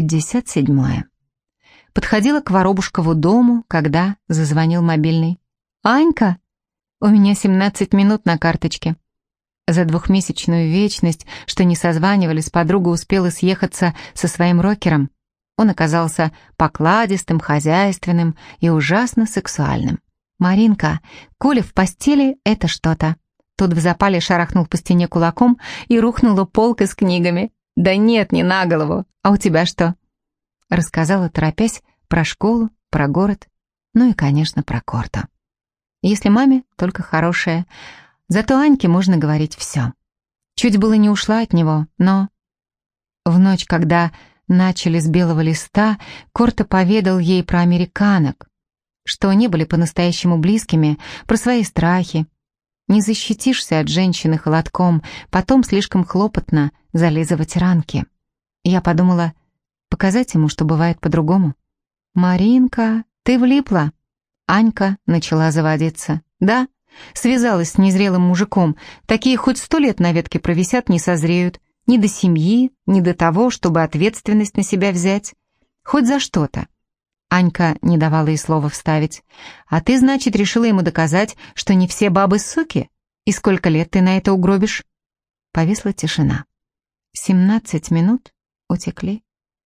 57. Подходила к Воробушкову дому, когда зазвонил мобильный. «Анька, у меня 17 минут на карточке». За двухмесячную вечность, что не созванивались, подруга успела съехаться со своим рокером. Он оказался покладистым, хозяйственным и ужасно сексуальным. «Маринка, Коля в постели — это что-то». Тот в запале шарахнул по стене кулаком и рухнула полка с книгами. «Да нет, не на голову. А у тебя что?» Рассказала, торопясь, про школу, про город, ну и, конечно, про Корта. Если маме, только хорошее. Зато Аньке можно говорить все. Чуть было не ушла от него, но... В ночь, когда начали с белого листа, Корта поведал ей про американок, что не были по-настоящему близкими, про свои страхи. Не защитишься от женщины холодком, потом слишком хлопотно зализывать ранки. Я подумала, показать ему, что бывает по-другому. «Маринка, ты влипла?» Анька начала заводиться. «Да?» Связалась с незрелым мужиком. Такие хоть сто лет на ветке провисят, не созреют. Ни до семьи, ни до того, чтобы ответственность на себя взять. Хоть за что-то. Анька не давала ей слова вставить. «А ты, значит, решила ему доказать, что не все бабы суки? И сколько лет ты на это угробишь?» Повисла тишина. Семнадцать минут утекли.